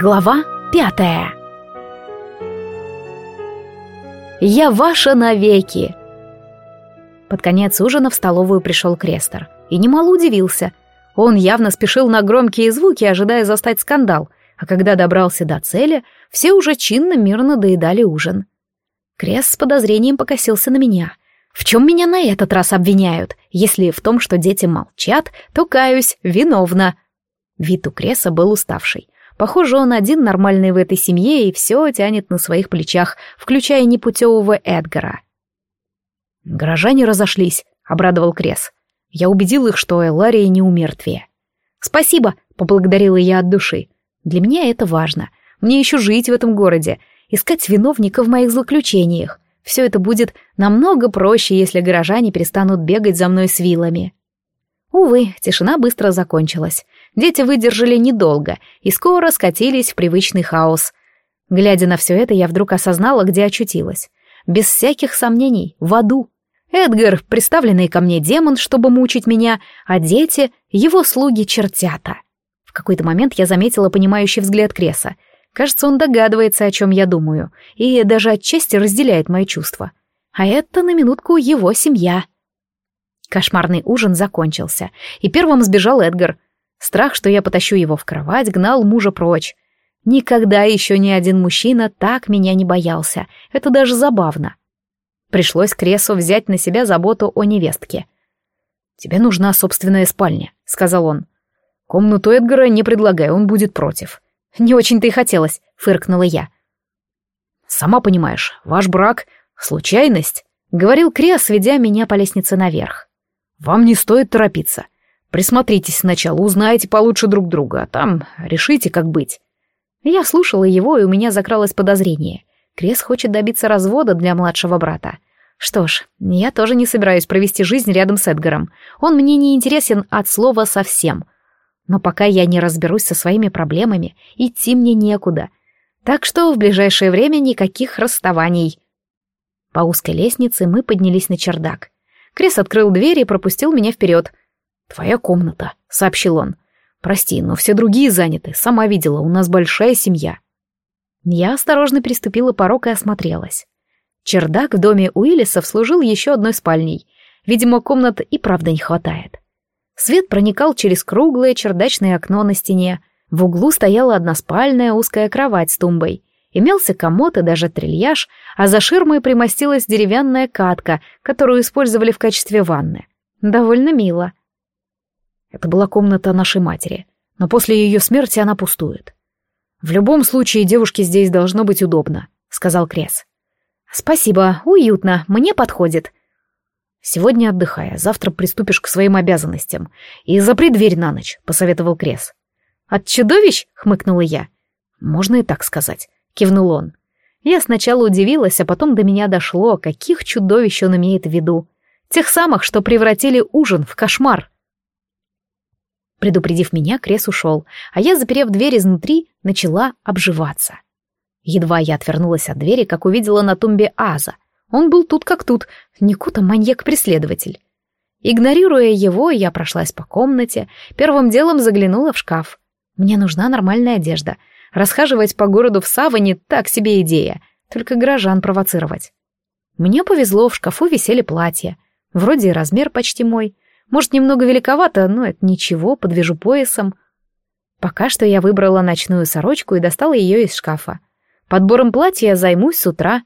Глава пятая «Я ваша навеки!» Под конец ужина в столовую пришел Крестер и немало удивился. Он явно спешил на громкие звуки, ожидая застать скандал, а когда добрался до цели, все уже чинно мирно доедали ужин. Крест с подозрением покосился на меня. В чем меня на этот раз обвиняют? Если в том, что дети молчат, то, каюсь, виновна. Вид у Креса был уставший. Похоже, он один нормальный в этой семье и все тянет на своих плечах, включая непутевого Эдгара. «Горожане разошлись», — обрадовал Крес. Я убедил их, что Элария не умертвие. «Спасибо», — поблагодарила я от души. «Для меня это важно. Мне еще жить в этом городе, искать виновника в моих злоключениях. Все это будет намного проще, если горожане перестанут бегать за мной с вилами». Увы, тишина быстро закончилась. Дети выдержали недолго и скоро скатились в привычный хаос. Глядя на все это, я вдруг осознала, где очутилась. Без всяких сомнений, в аду. Эдгар, представленный ко мне демон, чтобы мучить меня, а дети — его слуги-чертята. В какой-то момент я заметила понимающий взгляд Креса. Кажется, он догадывается, о чем я думаю, и даже отчасти разделяет мои чувства. А это на минутку его семья. Кошмарный ужин закончился, и первым сбежал Эдгар. Страх, что я потащу его в кровать, гнал мужа прочь. Никогда еще ни один мужчина так меня не боялся. Это даже забавно. Пришлось Кресу взять на себя заботу о невестке. «Тебе нужна собственная спальня», — сказал он. «Комнату Эдгара не предлагай, он будет против». «Не очень-то и хотелось», — фыркнула я. «Сама понимаешь, ваш брак — случайность», — говорил Крес, ведя меня по лестнице наверх. «Вам не стоит торопиться. Присмотритесь сначала, узнаете получше друг друга, а там решите, как быть». Я слушала его, и у меня закралось подозрение. Крес хочет добиться развода для младшего брата. Что ж, я тоже не собираюсь провести жизнь рядом с Эдгаром. Он мне не интересен от слова совсем. Но пока я не разберусь со своими проблемами, идти мне некуда. Так что в ближайшее время никаких расставаний. По узкой лестнице мы поднялись на чердак. Крес открыл дверь и пропустил меня вперед. «Твоя комната», — сообщил он. «Прости, но все другие заняты. Сама видела, у нас большая семья». Я осторожно переступила порог и осмотрелась. Чердак в доме Уиллисов служил еще одной спальней. Видимо, комнат и правда не хватает. Свет проникал через круглое чердачное окно на стене. В углу стояла односпальная узкая кровать с тумбой. Имелся комод и даже трильяж, а за ширмой примостилась деревянная катка, которую использовали в качестве ванны. Довольно мило. Это была комната нашей матери, но после ее смерти она пустует. В любом случае девушке здесь должно быть удобно, сказал Крес. Спасибо, уютно, мне подходит. Сегодня отдыхай, а завтра приступишь к своим обязанностям. И запри дверь на ночь, посоветовал Крес. От чудовищ? хмыкнула я. Можно и так сказать, кивнул он. Я сначала удивилась, а потом до меня дошло, каких чудовищ он имеет в виду. Тех самых, что превратили ужин в кошмар. Предупредив меня, Крес ушел, а я, заперев дверь изнутри, начала обживаться. Едва я отвернулась от двери, как увидела на тумбе Аза. Он был тут как тут, Никута маньяк-преследователь. Игнорируя его, я прошлась по комнате, первым делом заглянула в шкаф. Мне нужна нормальная одежда. Расхаживать по городу в саване — так себе идея, только горожан провоцировать. Мне повезло, в шкафу висели платья. Вроде размер почти мой, может, немного великовато, но это ничего, подвяжу поясом. Пока что я выбрала ночную сорочку и достала ее из шкафа. Подбором платья я займусь с утра.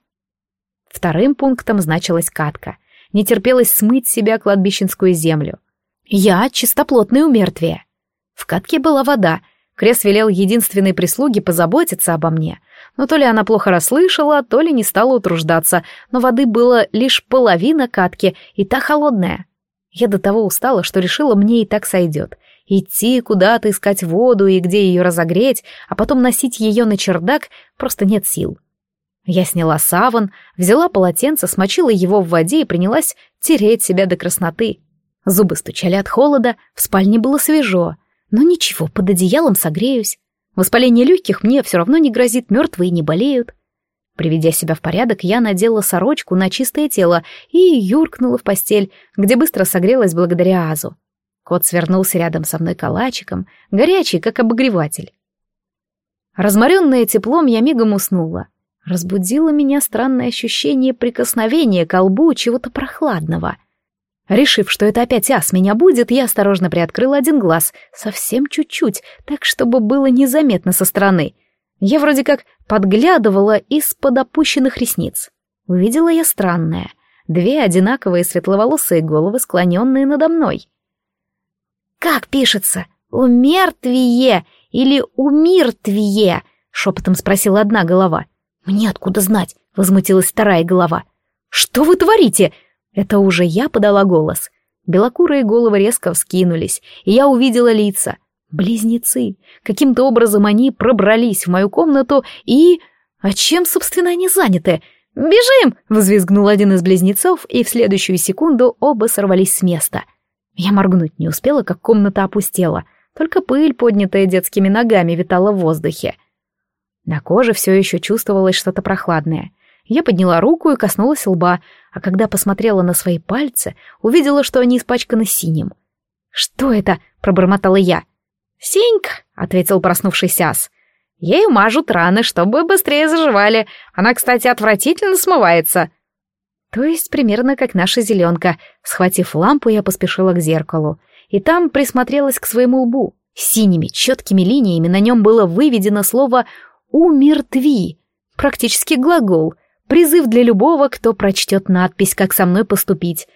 Вторым пунктом значилась катка. Не терпелось смыть себя кладбищенскую землю. Я чистоплотное умертвие. В катке была вода. Крес велел единственной прислуге позаботиться обо мне. Но то ли она плохо расслышала, то ли не стала утруждаться, но воды было лишь половина катки, и та холодная. Я до того устала, что решила, мне и так сойдет. Идти куда-то искать воду и где ее разогреть, а потом носить ее на чердак просто нет сил. Я сняла саван, взяла полотенце, смочила его в воде и принялась тереть себя до красноты. Зубы стучали от холода, в спальне было свежо. Но ничего, под одеялом согреюсь. Воспаление легких мне все равно не грозит, мертвые не болеют. Приведя себя в порядок, я надела сорочку на чистое тело и юркнула в постель, где быстро согрелась благодаря Азу. Кот свернулся рядом со мной калачиком, горячий, как обогреватель. Разморенная теплом, я мигом уснула. Разбудило меня странное ощущение прикосновения к лбу чего-то прохладного. Решив, что это опять ас меня будет, я осторожно приоткрыла один глаз, совсем чуть-чуть, так, чтобы было незаметно со стороны. Я вроде как подглядывала из-под опущенных ресниц. Увидела я странное. Две одинаковые светловолосые головы, склоненные надо мной. «Как пишется? Умертвие или умиртвие?» — шепотом спросила одна голова. «Мне откуда знать?» — возмутилась вторая голова. «Что вы творите?» Это уже я подала голос. Белокурые головы резко вскинулись, и я увидела лица. Близнецы. Каким-то образом они пробрались в мою комнату и... А чем, собственно, они заняты? «Бежим!» — взвизгнул один из близнецов, и в следующую секунду оба сорвались с места. Я моргнуть не успела, как комната опустела. Только пыль, поднятая детскими ногами, витала в воздухе. На коже все еще чувствовалось что-то прохладное. Я подняла руку и коснулась лба, а когда посмотрела на свои пальцы, увидела, что они испачканы синим. «Что это?» — пробормотала я. «Синька», — ответил проснувшийся ас. «Ею мажут раны, чтобы быстрее заживали. Она, кстати, отвратительно смывается». То есть примерно как наша зеленка. Схватив лампу, я поспешила к зеркалу. И там присмотрелась к своему лбу. Синими, четкими линиями на нем было выведено слово «умертви». Практически глагол. Призыв для любого, кто прочтет надпись «Как со мной поступить».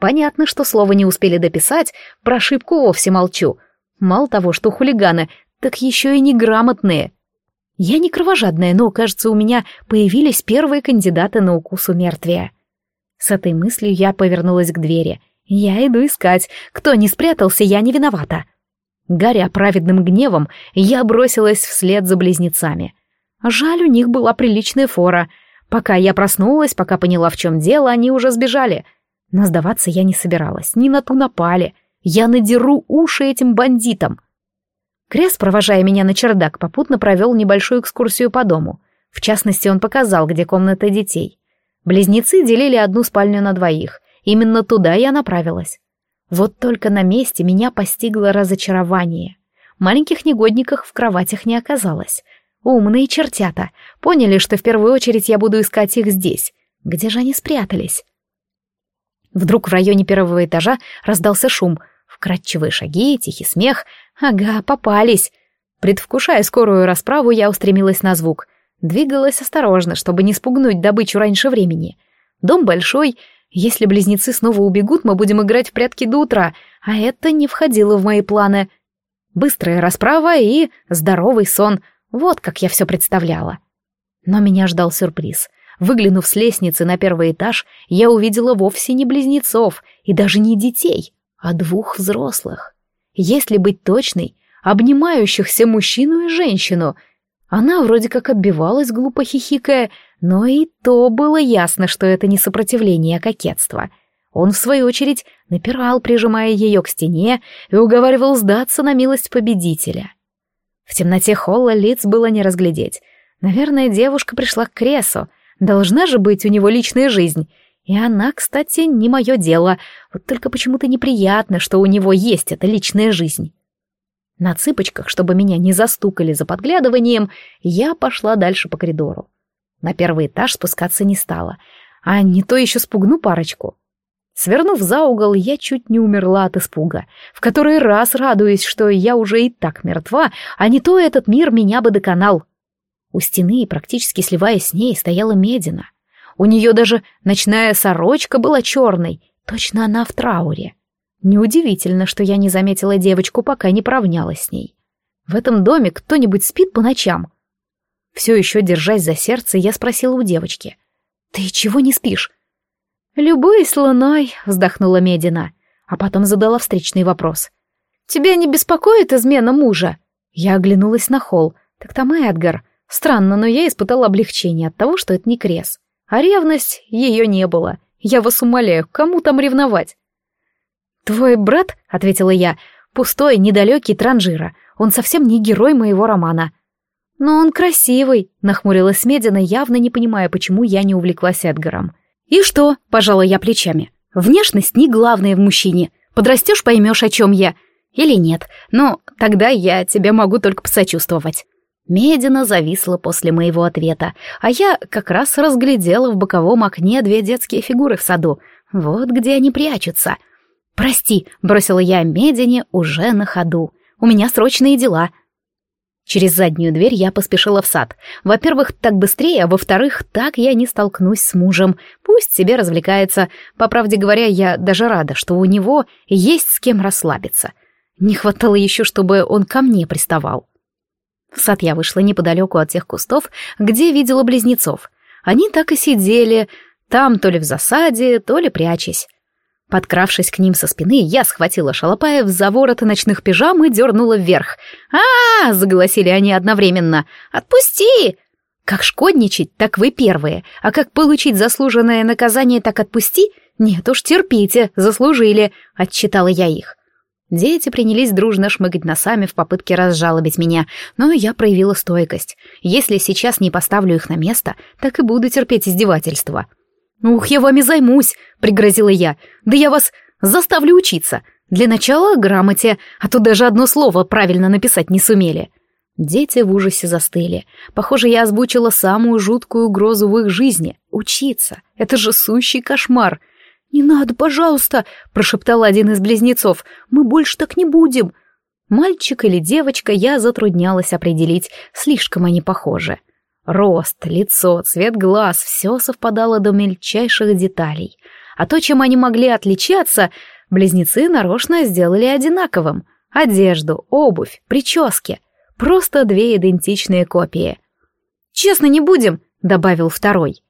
Понятно, что слово не успели дописать, про ошибку вовсе молчу. Мало того, что хулиганы, так еще и неграмотные. Я не кровожадная, но, кажется, у меня появились первые кандидаты на укус у мертвия. С этой мыслью я повернулась к двери. Я иду искать. Кто не спрятался, я не виновата. Горя праведным гневом, я бросилась вслед за близнецами. Жаль, у них была приличная фора. Пока я проснулась, пока поняла, в чем дело, они уже сбежали. Но сдаваться я не собиралась, ни на ту напали. Я надеру уши этим бандитам. Крес, провожая меня на чердак, попутно провел небольшую экскурсию по дому. В частности, он показал, где комната детей. Близнецы делили одну спальню на двоих. Именно туда я направилась. Вот только на месте меня постигло разочарование. Маленьких негодников в кроватях не оказалось. Умные чертята. Поняли, что в первую очередь я буду искать их здесь. Где же они спрятались? Вдруг в районе первого этажа раздался шум. Вкрадчивые шаги, тихий смех. Ага, попались. Предвкушая скорую расправу, я устремилась на звук. Двигалась осторожно, чтобы не спугнуть добычу раньше времени. Дом большой, если близнецы снова убегут, мы будем играть в прятки до утра, а это не входило в мои планы. Быстрая расправа и здоровый сон. Вот как я все представляла. Но меня ждал сюрприз. Выглянув с лестницы на первый этаж, я увидела вовсе не близнецов и даже не детей, а двух взрослых. Если быть точной, обнимающихся мужчину и женщину — она вроде как отбивалась, глупо хихикая, но и то было ясно, что это не сопротивление, а кокетство. Он, в свою очередь, напирал, прижимая ее к стене, и уговаривал сдаться на милость победителя. В темноте холла лиц было не разглядеть. Наверное, девушка пришла к Кресу. Должна же быть у него личная жизнь. И она, кстати, не мое дело. Вот только почему-то неприятно, что у него есть эта личная жизнь. На цыпочках, чтобы меня не застукали за подглядыванием, я пошла дальше по коридору. На первый этаж спускаться не стала, а не то еще спугну парочку. Свернув за угол, я чуть не умерла от испуга, в который раз радуясь, что я уже и так мертва, а не то этот мир меня бы доконал. У стены, практически сливаясь с ней, стояла Медина. У нее даже ночная сорочка была черной, точно она в трауре. Неудивительно, что я не заметила девочку, пока не поравнялась с ней. В этом доме кто-нибудь спит по ночам? Все еще держась за сердце, я спросила у девочки. «Ты чего не спишь?» «Любуюсь луной», — вздохнула Медина, а потом задала встречный вопрос. «Тебя не беспокоит измена мужа?» Я оглянулась на холл. Так там Эдгар. Странно, но я испытала облегчение от того, что это не Крес. А ревность ее не было. Я вас умоляю, кому там ревновать? «Твой брат?» — ответила я. «Пустой, недалекий транжира. Он совсем не герой моего романа». «Но он красивый», — нахмурилась Медина, явно не понимая, почему я не увлеклась Эдгаром. «И что?» — пожала я плечами. «Внешность не главное в мужчине. Подрастешь, поймешь, о чем я. Или нет. Но тогда я тебе могу только посочувствовать». Медина зависла после моего ответа, а я как раз разглядела в боковом окне две детские фигуры в саду. Вот где они прячутся. «Прости», — бросила я Медине уже на ходу. «У меня срочные дела». Через заднюю дверь я поспешила в сад. Во-первых, так быстрее, а во-вторых, так я не столкнусь с мужем. Пусть себе развлекается. По правде говоря, я даже рада, что у него есть с кем расслабиться. Не хватало еще, чтобы он ко мне приставал. В сад я вышла неподалеку от тех кустов, где видела близнецов. Они так и сидели, там то ли в засаде, то ли прячась. Подкравшись к ним со спины, я схватила Шалопаев за вороты ночных пижам и дернула вверх. а, -а, -а заголосили они одновременно. «Отпусти!» Как шкодничать, так вы первые. А как получить заслуженное наказание, так отпусти? Нет уж, терпите, заслужили, отчитала я их. Дети принялись дружно шмыгать носами в попытке разжалобить меня, но я проявила стойкость. Если сейчас не поставлю их на место, так и буду терпеть издевательства. «Ух, я вами займусь», — пригрозила я. «Да я вас заставлю учиться. Для начала грамоте, а то даже одно слово правильно написать не сумели». Дети в ужасе застыли. Похоже, я озвучила самую жуткую угрозу в их жизни — учиться. Это же сущий кошмар — «Не надо, пожалуйста!» — прошептал один из близнецов. «Мы больше так не будем!» Мальчик или девочка я затруднялась определить, слишком они похожи. Рост, лицо, цвет глаз — все совпадало до мельчайших деталей. А то, чем они могли отличаться, близнецы нарочно сделали одинаковым. Одежду, обувь, прически. Просто две идентичные копии. «Честно, не будем», — добавил второй.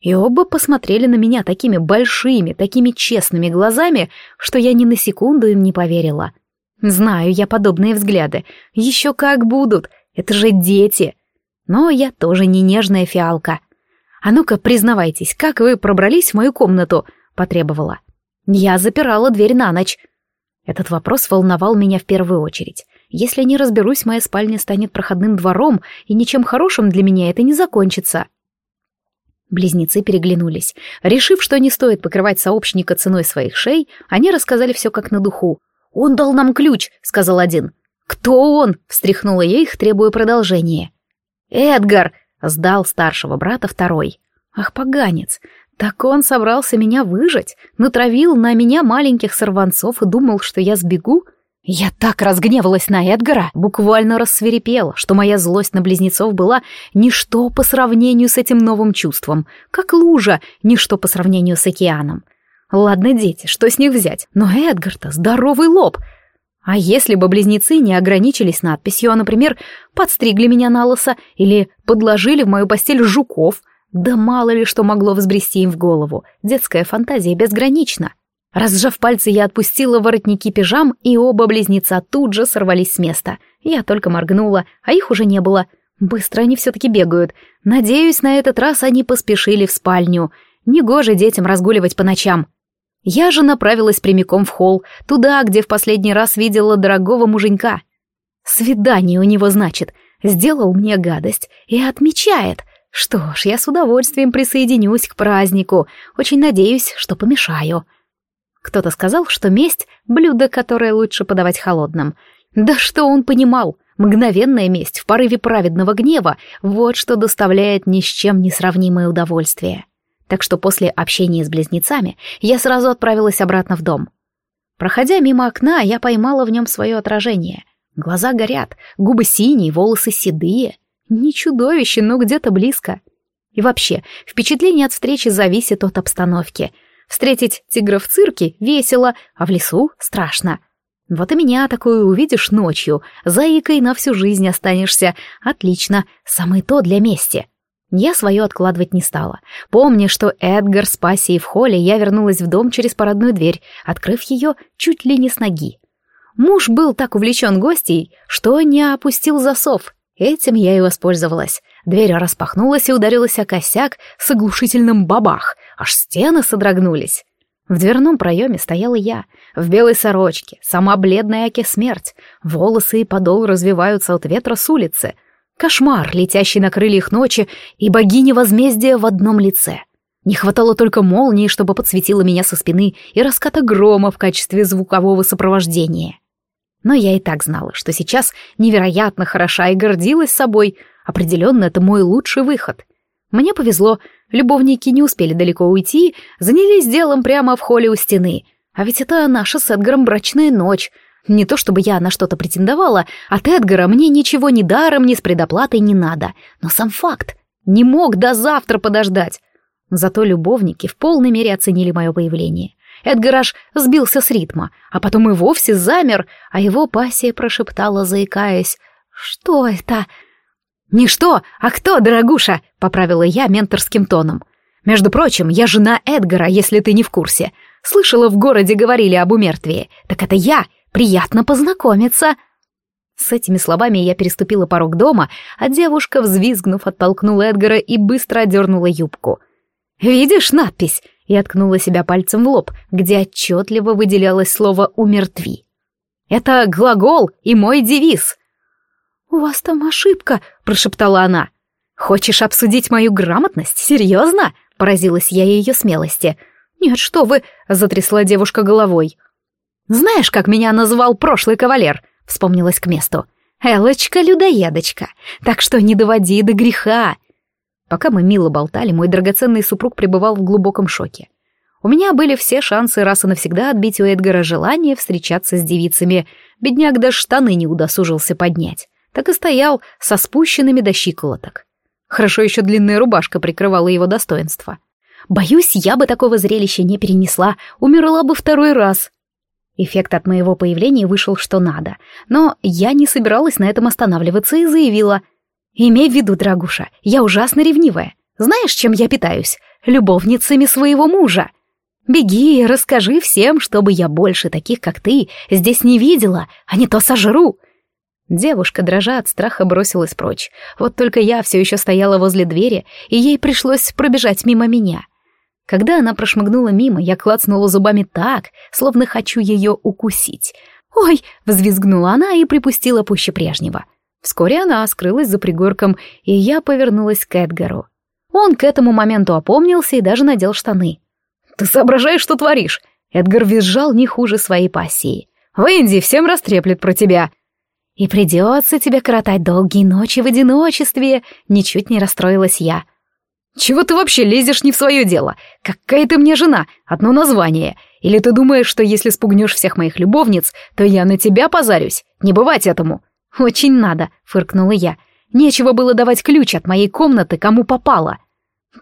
И оба посмотрели на меня такими большими, такими честными глазами, что я ни на секунду им не поверила. Знаю я подобные взгляды. Еще как будут. Это же дети. Но я тоже не нежная фиалка. А ну-ка, признавайтесь, как вы пробрались в мою комнату? Потребовала. Я запирала дверь на ночь. Этот вопрос волновал меня в первую очередь. Если не разберусь, моя спальня станет проходным двором, и ничем хорошим для меня это не закончится. Близнецы переглянулись. Решив, что не стоит покрывать сообщника ценой своих шей, они рассказали все как на духу. «Он дал нам ключ», — сказал один. «Кто он?» — встряхнула я их, требуя продолжения. «Эдгар!» — сдал старшего брата второй. «Ах, поганец! Так он собрался меня выжить, натравил на меня маленьких сорванцов и думал, что я сбегу?» Я так разгневалась на Эдгара, буквально рассверепела, что моя злость на близнецов была ничто по сравнению с этим новым чувством, как лужа, ничто по сравнению с океаном. Ладно, дети, что с них взять, но Эдгар-то здоровый лоб. А если бы близнецы не ограничились надписью, а, например, подстригли меня на лысо или подложили в мою постель жуков, да мало ли что могло взбрести им в голову, детская фантазия безгранична. Разжав пальцы, я отпустила воротники пижам, и оба близнеца тут же сорвались с места. Я только моргнула, а их уже не было. Быстро они все-таки бегают. Надеюсь, на этот раз они поспешили в спальню. Негоже детям разгуливать по ночам. Я же направилась прямиком в холл, туда, где в последний раз видела дорогого муженька. Свидание у него, значит. Сделал мне гадость и отмечает. Что ж, я с удовольствием присоединюсь к празднику. Очень надеюсь, что помешаю. Кто-то сказал, что месть — блюдо, которое лучше подавать холодным. Да что он понимал? Мгновенная месть в порыве праведного гнева — вот что доставляет ни с чем не сравнимое удовольствие. Так что после общения с близнецами я сразу отправилась обратно в дом. Проходя мимо окна, я поймала в нем свое отражение. Глаза горят, губы синие, волосы седые. Не чудовище, но где-то близко. И вообще, впечатление от встречи зависит от обстановки — Встретить тигра в цирке весело, а в лесу страшно. Вот и меня такую увидишь ночью, заикой на всю жизнь останешься. Отлично, самое то для мести. Я свое откладывать не стала. Помня, что Эдгар с пассией в холле, я вернулась в дом через парадную дверь, открыв ее чуть ли не с ноги. Муж был так увлечен гостей, что не опустил засов. Этим я и воспользовалась. Дверь распахнулась и ударилась о косяк с оглушительным бабах, аж стены содрогнулись. В дверном проеме стояла я, в белой сорочке, сама бледная Аки смерть, волосы и подол развиваются от ветра с улицы. Кошмар, летящий на крыльях ночи, и богиня возмездия в одном лице. Не хватало только молнии, чтобы подсветила меня со спины, и раската грома в качестве звукового сопровождения. Но я и так знала, что сейчас невероятно хороша и гордилась собой. Определенно, это мой лучший выход. Мне повезло, любовники не успели далеко уйти, занялись делом прямо в холле у стены. А ведь это наша с Эдгаром брачная ночь. Не то чтобы я на что-то претендовала, от Эдгара мне ничего ни даром, ни с предоплатой не надо. Но сам факт не мог до завтра подождать. Зато любовники в полной мере оценили мое появление. Эдгар аж сбился с ритма, а потом и вовсе замер, а его пассия прошептала, заикаясь. «Что это?» «Не что, а кто, дорогуша?» — поправила я менторским тоном. «Между прочим, я жена Эдгара, если ты не в курсе. Слышала, в городе говорили об умертвии. Так это я. Приятно познакомиться». С этими словами я переступила порог дома, а девушка, взвизгнув, оттолкнула Эдгара и быстро одернула юбку. «Видишь надпись?» И откнула себя пальцем в лоб, где отчетливо выделялось слово «умертви». «Это глагол и мой девиз». «У вас там ошибка», — прошептала она. «Хочешь обсудить мою грамотность? Серьезно?» — поразилась я ее смелости. «Нет, что вы!» — затрясла девушка головой. «Знаешь, как меня называл прошлый кавалер?» — вспомнилась к месту. «Элочка-людоедочка, так что не доводи до греха!» Пока мы мило болтали, мой драгоценный супруг пребывал в глубоком шоке. У меня были все шансы раз и навсегда отбить у Эдгара желание встречаться с девицами. Бедняк даже штаны не удосужился поднять. Так и стоял со спущенными до щиколоток. Хорошо еще длинная рубашка прикрывала его достоинство. Боюсь, я бы такого зрелища не перенесла, умерла бы второй раз. Эффект от моего появления вышел что надо, но я не собиралась на этом останавливаться и заявила — Имей в виду, дорогуша, я ужасно ревнивая. Знаешь, чем я питаюсь? Любовницами своего мужа. Беги и расскажи всем, чтобы я больше таких, как ты, здесь не видела, а не то сожру. Девушка, дрожа от страха, бросилась прочь. Вот только я все еще стояла возле двери, и ей пришлось пробежать мимо меня. Когда она прошмыгнула мимо, я клацнула зубами так, словно хочу ее укусить. «Ой!» — взвизгнула она и припустила пуще прежнего. Вскоре она скрылась за пригорком, и я повернулась к Эдгару. Он к этому моменту опомнился и даже надел штаны. «Ты соображаешь, что творишь?» Эдгар визжал не хуже своей пассии. «Венди всем растреплет про тебя!» «И придется тебе коротать долгие ночи в одиночестве!» Ничуть не расстроилась я. «Чего ты вообще лезешь не в свое дело? Какая ты мне жена? Одно название. Или ты думаешь, что если спугнешь всех моих любовниц, то я на тебя позарюсь? Не бывать этому!» «Очень надо», — фыркнула я. «Нечего было давать ключ от моей комнаты, кому попало».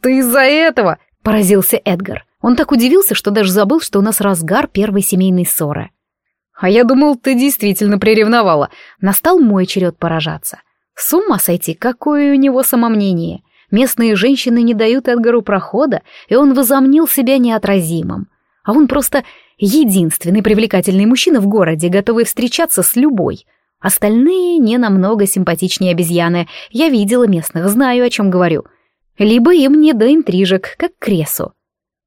«Ты из-за этого?» — поразился Эдгар. Он так удивился, что даже забыл, что у нас разгар первой семейной ссоры. «А я думал, ты действительно приревновала. Настал мой черед поражаться. С ума сойти, какое у него самомнение. Местные женщины не дают Эдгару прохода, и он возомнил себя неотразимым. А он просто единственный привлекательный мужчина в городе, готовый встречаться с любой — Остальные не намного симпатичнее обезьяны. Я видела местных, знаю, о чем говорю. Либо им не до интрижек, как Кресу.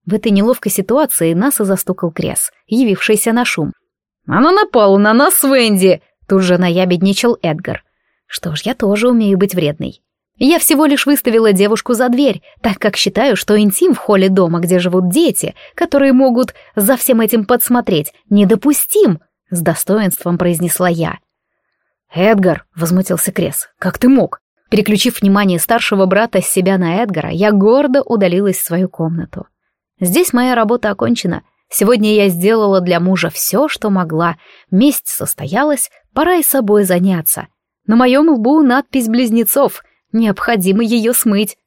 В этой неловкой ситуации нас и застукал Крес, явившийся на шум. «Она напала на нас, Венди!» Тут же наябедничал Эдгар. Что ж, я тоже умею быть вредной. Я всего лишь выставила девушку за дверь, так как считаю, что интим в холле дома, где живут дети, которые могут за всем этим подсмотреть, недопустим, с достоинством произнесла я. «Эдгар!» — возмутился Крес. «Как ты мог?» Переключив внимание старшего брата с себя на Эдгара, я гордо удалилась в свою комнату. Здесь моя работа окончена. Сегодня я сделала для мужа все, что могла. Месть состоялась, пора и собой заняться. На моем лбу надпись близнецов. Необходимо ее смыть.